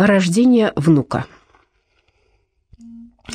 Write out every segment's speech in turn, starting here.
Рождение внука.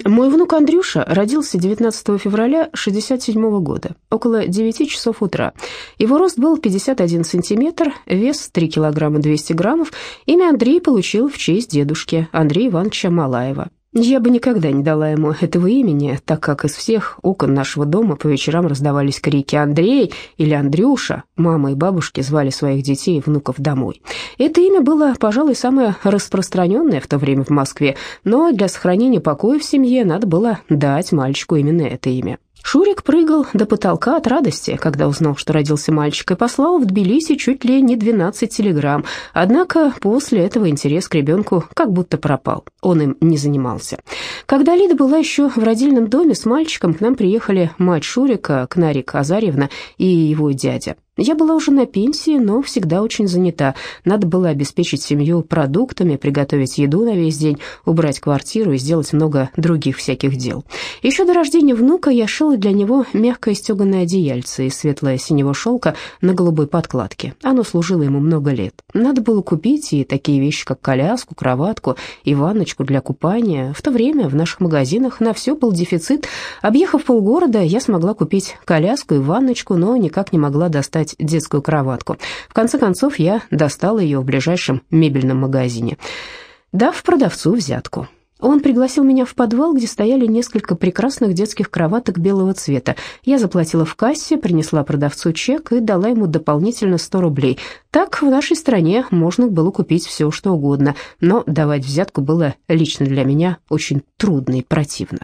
Мой внук Андрюша родился 19 февраля 67 года, около 9 часов утра. Его рост был 51 сантиметр, вес 3 килограмма 200 граммов. Имя Андрей получил в честь дедушки Андрея Ивановича Малаева. Я бы никогда не дала ему этого имени, так как из всех окон нашего дома по вечерам раздавались крики «Андрей» или «Андрюша». Мама и бабушки звали своих детей и внуков домой. Это имя было, пожалуй, самое распространенное в то время в Москве, но для сохранения покоя в семье надо было дать мальчику именно это имя. Шурик прыгал до потолка от радости, когда узнал, что родился мальчик, и послал в Тбилиси чуть ли не 12 телеграмм. Однако после этого интерес к ребенку как будто пропал, он им не занимался. Когда Лида была еще в родильном доме с мальчиком, к нам приехали мать Шурика, Кнарик Азарьевна и его дядя. Я была уже на пенсии, но всегда очень занята. Надо было обеспечить семью продуктами, приготовить еду на весь день, убрать квартиру и сделать много других всяких дел. Еще до рождения внука я шила для него мягкое стеганое одеяльце из светлого синего шелка на голубой подкладке. Оно служило ему много лет. Надо было купить и такие вещи, как коляску, кроватку и ванночку для купания. В то время в наших магазинах на все был дефицит. Объехав полгорода, я смогла купить коляску и ванночку, но никак не могла достать заказать детскую кроватку. В конце концов, я достала ее в ближайшем мебельном магазине, дав продавцу взятку. Он пригласил меня в подвал, где стояли несколько прекрасных детских кроваток белого цвета. Я заплатила в кассе, принесла продавцу чек и дала ему дополнительно 100 рублей. Так в нашей стране можно было купить все, что угодно, но давать взятку было лично для меня очень трудно и противно.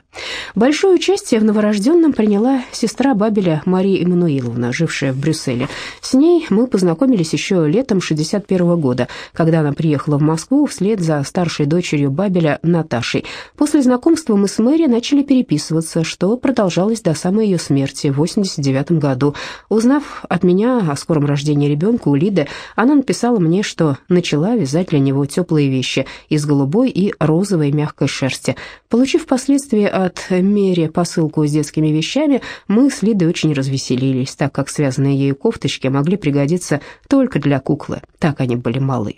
Большое участие в новорожденном приняла сестра Бабеля Мария Эммануиловна, жившая в Брюсселе. С ней мы познакомились еще летом 61 года, когда она приехала в Москву вслед за старшей дочерью Бабеля Наташей. После знакомства мы с Мэри начали переписываться, что продолжалось до самой ее смерти в 89 году. Узнав от меня о скором рождении ребенка у Лиды, она написала мне, что начала вязать для него теплые вещи из голубой и розовой мягкой шерсти. Получив впоследствии от Мери посылку с детскими вещами, мы с Лидой очень развеселились, так как связанные ею кофточки могли пригодиться только для куклы, так они были малы.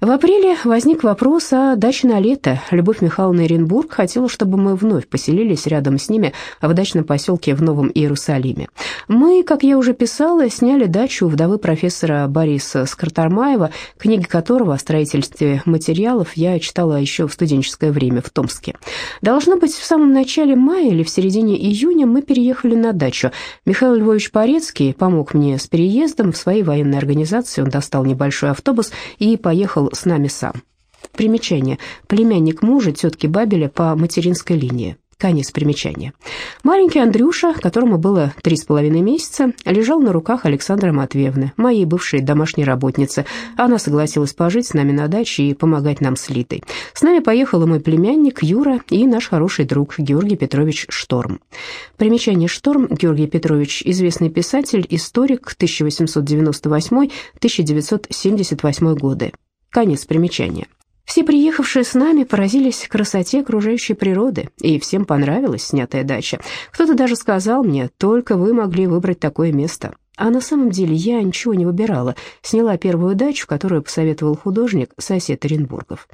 В апреле возник вопрос о даче на лето. Любовь Михайловна Иренбург хотела, чтобы мы вновь поселились рядом с ними в дачном поселке в Новом Иерусалиме. Мы, как я уже писала, сняли дачу вдовы профессора Бориса Скартармаева, книги которого о строительстве материалов я читала еще в студенческое время в Томске. Должно быть, в самом начале мая или в середине июня мы переехали на дачу. Михаил Львович Порецкий помог мне с переездом. В своей военной организации он достал небольшой автобус и поехал с нами сам. Примечание. Племянник мужа тетки Бабеля по материнской линии. Конец примечания. Маленький Андрюша, которому было три с половиной месяца, лежал на руках Александры Матвеевны, моей бывшей домашней работницы. Она согласилась пожить с нами на даче и помогать нам с Литой. С нами поехал мой племянник Юра и наш хороший друг Георгий Петрович Шторм. Примечание Шторм Георгий Петрович, известный писатель, историк 1898-1978 годы. Конец примечания. Все приехавшие с нами поразились красоте окружающей природы, и всем понравилась снятая дача. Кто-то даже сказал мне, только вы могли выбрать такое место. А на самом деле я ничего не выбирала. Сняла первую дачу, которую посоветовал художник, сосед Оренбургов.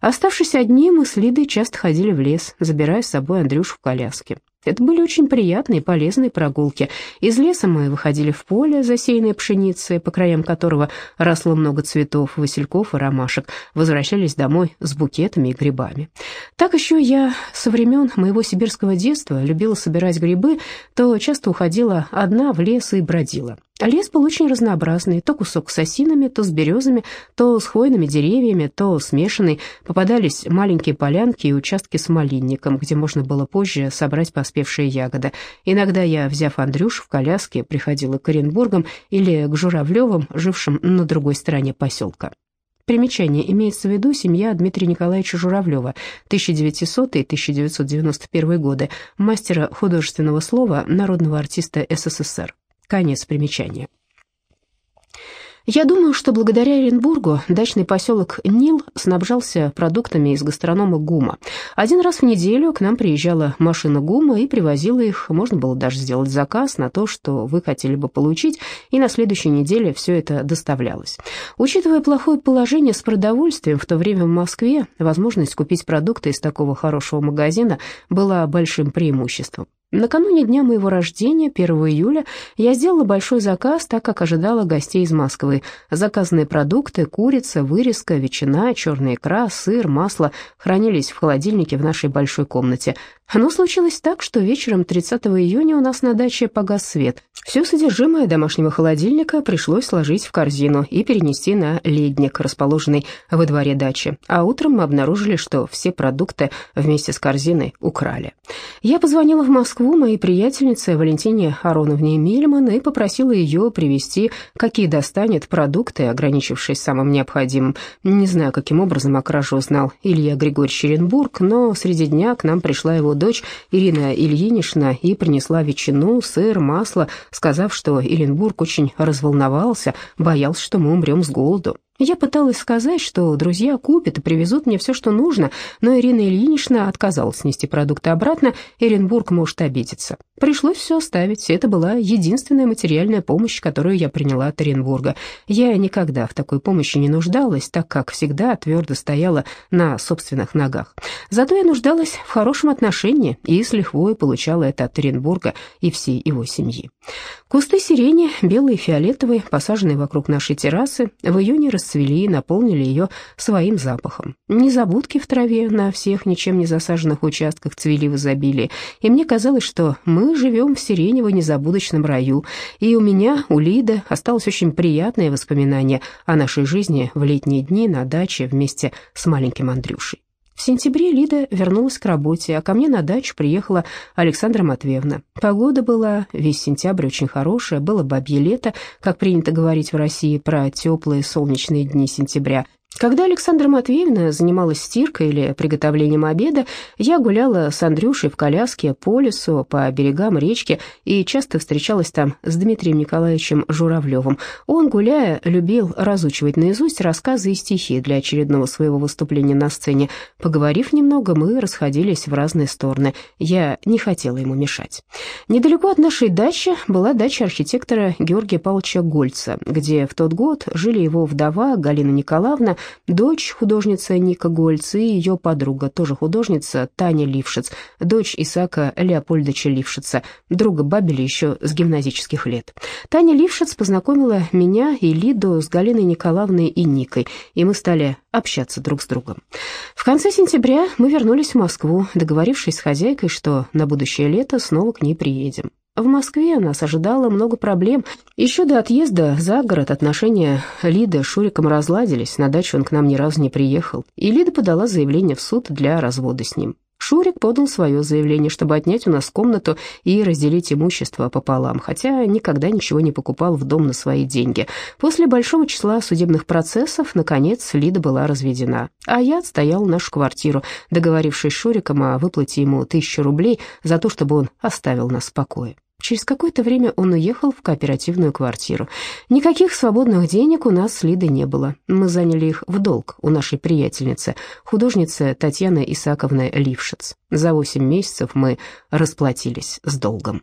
Оставшись одни, мы с Лидой часто ходили в лес, забирая с собой Андрюшу в коляске. Это были очень приятные и полезные прогулки. Из леса мы выходили в поле, засеянное пшеницей, по краям которого росло много цветов, васильков и ромашек. Возвращались домой с букетами и грибами. Так еще я со времен моего сибирского детства любила собирать грибы, то часто уходила одна в лес и бродила. Лес был очень разнообразный, то кусок с осинами, то с березами, то с хвойными деревьями, то смешанный. Попадались маленькие полянки и участки с малинником, где можно было позже собрать поспевшие ягоды. Иногда я, взяв Андрюш в коляске, приходила к Оренбургам или к Журавлевым, жившим на другой стороне поселка. Примечание. Имеется в виду семья Дмитрия Николаевича Журавлева, 1900-1991 годы, мастера художественного слова, народного артиста СССР. Конец примечания. Я думаю, что благодаря Оренбургу дачный поселок Нил снабжался продуктами из гастронома ГУМа. Один раз в неделю к нам приезжала машина ГУМа и привозила их. Можно было даже сделать заказ на то, что вы хотели бы получить, и на следующей неделе все это доставлялось. Учитывая плохое положение с продовольствием в то время в Москве, возможность купить продукты из такого хорошего магазина была большим преимуществом. Накануне дня моего рождения, 1 июля, я сделала большой заказ, так как ожидала гостей из Москвы. Заказанные продукты, курица, вырезка, ветчина, черная икра, сыр, масло хранились в холодильнике в нашей большой комнате. Но случилось так, что вечером 30 июня у нас на даче погас свет. Все содержимое домашнего холодильника пришлось сложить в корзину и перенести на ледник, расположенный во дворе дачи. А утром мы обнаружили, что все продукты вместе с корзиной украли. Я позвонила в Москву моей приятельнице Валентине Ароновне Мильман и попросила ее привезти, какие достанет продукты, ограничившись самым необходимым. Не знаю, каким образом о краже узнал Илья Григорьевич Черенбург, но среди дня к нам пришла его дочь Ирина Ильинична и принесла ветчину, сыр, масло, сказав, что Иленбург очень разволновался, боялся, что мы умрем с голоду. Я пыталась сказать, что друзья купят и привезут мне все, что нужно, но Ирина Ильинична отказалась нести продукты обратно, Эренбург может обидеться. Пришлось все оставить, это была единственная материальная помощь, которую я приняла от Оренбурга. Я никогда в такой помощи не нуждалась, так как всегда твердо стояла на собственных ногах. Зато я нуждалась в хорошем отношении и с лихвой получала это от Оренбурга и всей его семьи. Кусты сирени, белые и фиолетовые, посаженные вокруг нашей террасы, в июне расцвели и наполнили ее своим запахом. Незабудки в траве на всех ничем не засаженных участках цвели в изобилии, и мне казалось, что мы живем в сиренево-незабудочном раю, и у меня, у Лиды, осталось очень приятное воспоминание о нашей жизни в летние дни на даче вместе с маленьким Андрюшей. В сентябре Лида вернулась к работе, а ко мне на дачу приехала Александра Матвеевна. Погода была весь сентябрь очень хорошая, было бабье лето, как принято говорить в России про теплые солнечные дни сентября. Когда Александра Матвеевна занималась стиркой или приготовлением обеда, я гуляла с Андрюшей в коляске по лесу, по берегам речки и часто встречалась там с Дмитрием Николаевичем Журавлевым. Он, гуляя, любил разучивать наизусть рассказы и стихи для очередного своего выступления на сцене. Поговорив немного, мы расходились в разные стороны. Я не хотела ему мешать. Недалеко от нашей дачи была дача архитектора Георгия Павловича Гольца, где в тот год жили его вдова Галина Николаевна, дочь художница Ника Гольц и ее подруга, тоже художница Таня Лившиц, дочь Исаака Леопольдовича Лившица, друга Бабеля еще с гимназических лет. Таня Лившиц познакомила меня и Лиду с Галиной Николаевной и Никой, и мы стали общаться друг с другом. В конце сентября мы вернулись в Москву, договорившись с хозяйкой, что на будущее лето снова к ней приедем. В Москве нас ожидало много проблем. Еще до отъезда за город отношения Лиды с Шуриком разладились, на дачу он к нам ни разу не приехал, и Лида подала заявление в суд для развода с ним. Шурик подал свое заявление, чтобы отнять у нас комнату и разделить имущество пополам, хотя никогда ничего не покупал в дом на свои деньги. После большого числа судебных процессов, наконец, Лида была разведена, а я отстоял нашу квартиру, договорившись с Шуриком о выплате ему тысячи рублей за то, чтобы он оставил нас в покое. Через какое-то время он уехал в кооперативную квартиру. Никаких свободных денег у нас с Лидой не было. Мы заняли их в долг у нашей приятельницы, художницы Татьяны Исаковны Лившиц. За восемь месяцев мы расплатились с долгом.